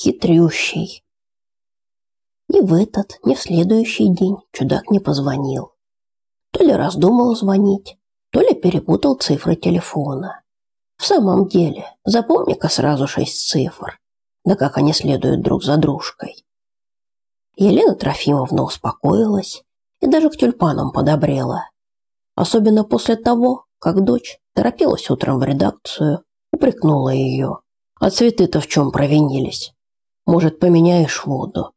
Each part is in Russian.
Хитрющий. Ни в этот, ни в следующий день чудак не позвонил. То ли раздумал звонить, то ли перепутал цифры телефона. В самом деле, запомни-ка сразу шесть цифр. Да как они следуют друг за дружкой. Елена Трофимовна успокоилась и даже к тюльпанам подобрела. Особенно после того, как дочь торопилась утром в редакцию, упрекнула ее. А цветы-то в чем провинились? Может, поменяешь воду?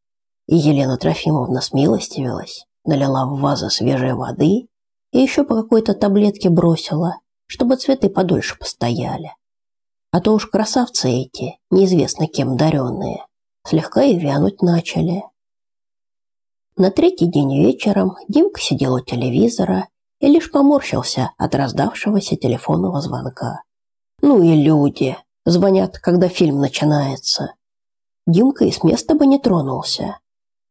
И Елена Трофимовна смилостивилась, налила в вазу свежей воды и еще по какой-то таблетке бросила, чтобы цветы подольше постояли. А то уж красавцы эти, неизвестно кем даренные, слегка и вянуть начали. На третий день вечером Димка сидел у телевизора и лишь поморщился от раздавшегося телефонного звонка. Ну и люди звонят, когда фильм начинается. Димка и с места бы не тронулся.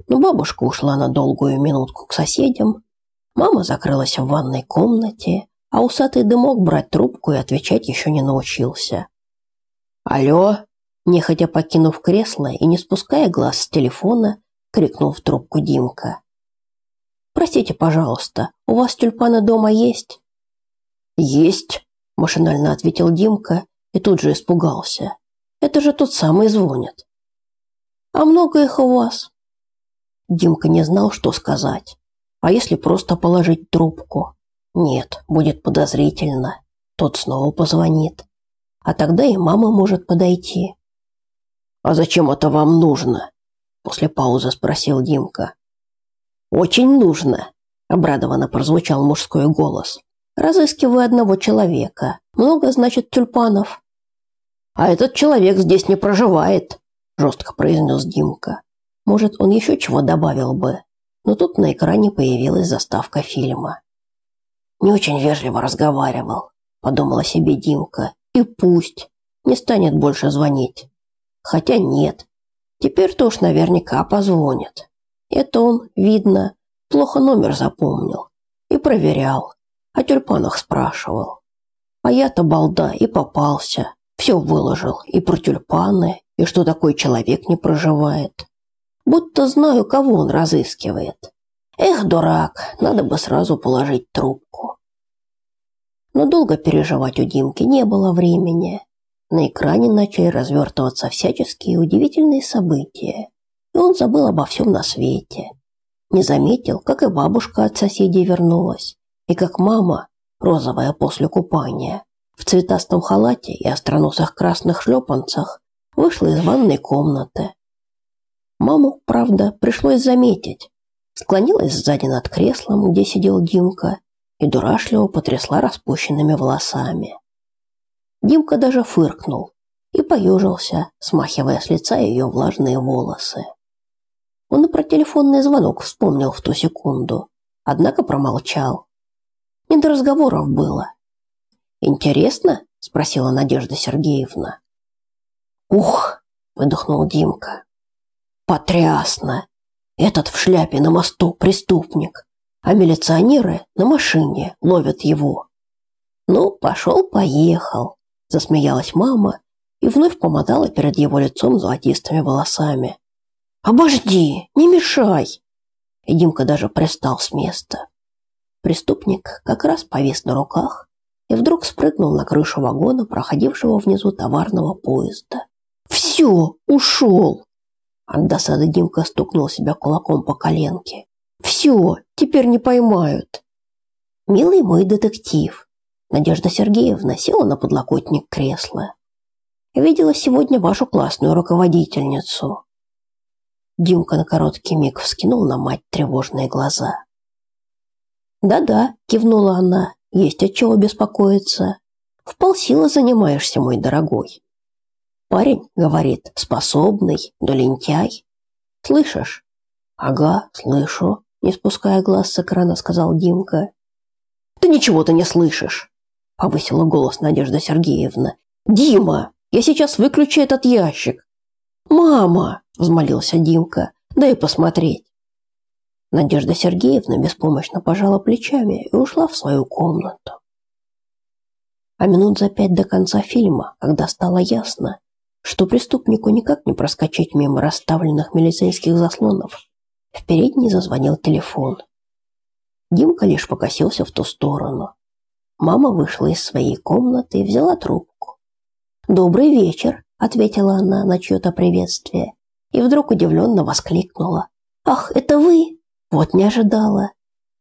Но бабушка ушла на долгую минутку к соседям, мама закрылась в ванной комнате, а усатый дымок брать трубку и отвечать еще не научился. «Алло!» Нехотя покинув кресло и не спуская глаз с телефона, крикнул в трубку Димка. «Простите, пожалуйста, у вас тюльпаны дома есть?» «Есть», – машинально ответил Димка и тут же испугался. «Это же тот самый звонит». «А много их у вас?» Димка не знал, что сказать. А если просто положить трубку? Нет, будет подозрительно. Тот снова позвонит. А тогда и мама может подойти. «А зачем это вам нужно?» После паузы спросил Димка. «Очень нужно», – обрадованно прозвучал мужской голос. «Разыскиваю одного человека. Много, значит, тюльпанов». «А этот человек здесь не проживает», – жестко произнес Димка. Может, он еще чего добавил бы, но тут на экране появилась заставка фильма. Не очень вежливо разговаривал, подумала себе Димка. И пусть не станет больше звонить. Хотя нет. Теперь-то уж наверняка позвонит. Это он, видно, плохо номер запомнил и проверял, о тюльпанах спрашивал. А я-то балда и попался. Все выложил и про тюльпаны, и что такой человек не проживает будто знаю, кого он разыскивает. Эх, дурак, надо бы сразу положить трубку. Но долго переживать у Димки не было времени. На экране начали развертываться всяческие удивительные события, и он забыл обо всем на свете. Не заметил, как и бабушка от соседей вернулась, и как мама, розовая после купания, в цветастом халате и остроносых красных шлепанцах, вышла из ванной комнаты, Маму, правда, пришлось заметить. Склонилась сзади над креслом, где сидел Димка, и дурашливо потрясла распущенными волосами. Димка даже фыркнул и поежился, смахивая с лица ее влажные волосы. Он и про телефонный звонок вспомнил в ту секунду, однако промолчал. Не до разговоров было. «Интересно?» – спросила Надежда Сергеевна. «Ух!» – выдохнул Димка. Потрясно! Этот в шляпе на мосту преступник, а милиционеры на машине ловят его. Ну, пошел-поехал, засмеялась мама и вновь помотала перед его лицом золотистыми волосами. «Обожди, не мешай!» И Димка даже пристал с места. Преступник как раз повис на руках и вдруг спрыгнул на крышу вагона, проходившего внизу товарного поезда. «Все, ушел!» От досады Димка стукнул себя кулаком по коленке. «Все, теперь не поймают!» «Милый мой детектив!» Надежда Сергеевна села на подлокотник кресла. «Видела сегодня вашу классную руководительницу». Димка на короткий миг вскинул на мать тревожные глаза. «Да-да», – кивнула она, – «есть от чего беспокоиться. В полсилы занимаешься, мой дорогой. Парень, говорит, способный, да лентяй. Слышишь? Ага, слышу, не спуская глаз с экрана, сказал Димка. Ты ничего ты не слышишь, повысила голос Надежда Сергеевна. Дима, я сейчас выключу этот ящик. Мама, взмолился Димка. Дай посмотреть. Надежда Сергеевна беспомощно пожала плечами и ушла в свою комнату. А минут за пять до конца фильма, когда стало ясно, что преступнику никак не проскочить мимо расставленных милицейских заслонов. В передней зазвонил телефон. Димка лишь покосился в ту сторону. Мама вышла из своей комнаты и взяла трубку. «Добрый вечер», — ответила она на чье-то приветствие, и вдруг удивленно воскликнула. «Ах, это вы? Вот не ожидала.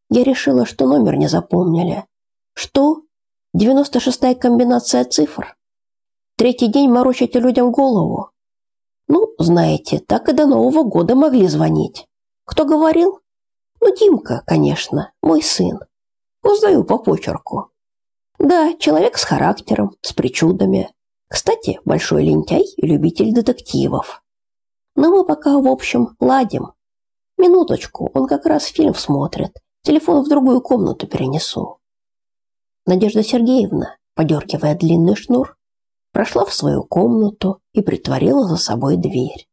Я решила, что номер не запомнили. Что? 96-я комбинация цифр? Третий день морочите людям голову? Ну, знаете, так и до Нового года могли звонить. Кто говорил? Ну, Димка, конечно, мой сын. Узнаю по почерку. Да, человек с характером, с причудами. Кстати, большой лентяй и любитель детективов. Но мы пока, в общем, ладим. Минуточку, он как раз фильм смотрит. Телефон в другую комнату перенесу. Надежда Сергеевна, подергивая длинный шнур, прошла в свою комнату и притворила за собой дверь.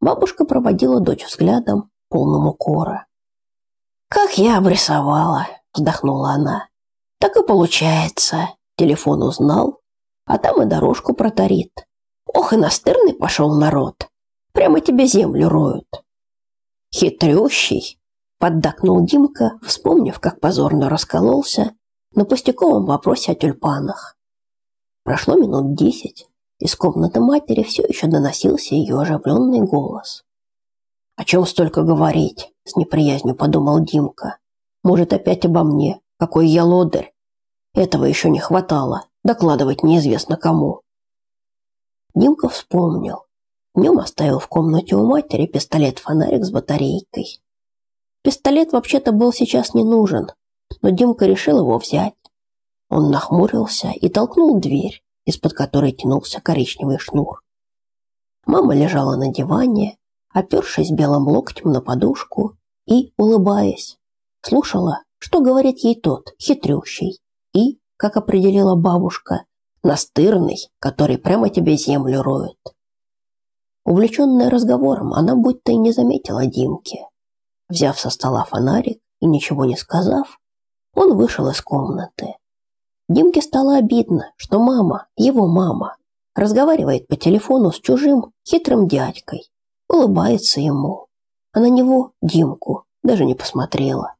Бабушка проводила дочь взглядом, полным укора. «Как я обрисовала!» – вздохнула она. «Так и получается. Телефон узнал, а там и дорожку протарит. Ох, и настырный пошел народ. Прямо тебе землю роют». «Хитрющий!» – поддакнул Димка, вспомнив, как позорно раскололся на пустяковом вопросе о тюльпанах. Прошло минут десять. Из комнаты матери все еще доносился ее оживленный голос. «О чем столько говорить?» – с неприязнью подумал Димка. «Может, опять обо мне? Какой я лодырь? Этого еще не хватало. Докладывать неизвестно кому». Димка вспомнил. Днем оставил в комнате у матери пистолет-фонарик с батарейкой. Пистолет вообще-то был сейчас не нужен, но Димка решил его взять. Он нахмурился и толкнул дверь, из-под которой тянулся коричневый шнур. Мама лежала на диване, опершись белым локтем на подушку и, улыбаясь, слушала, что говорит ей тот, хитрющий, и, как определила бабушка, настырный, который прямо тебе землю роет. Увлеченная разговором, она будто и не заметила Димки. Взяв со стола фонарик и ничего не сказав, он вышел из комнаты. Димке стало обидно, что мама, его мама, разговаривает по телефону с чужим хитрым дядькой, улыбается ему, а на него, Димку, даже не посмотрела.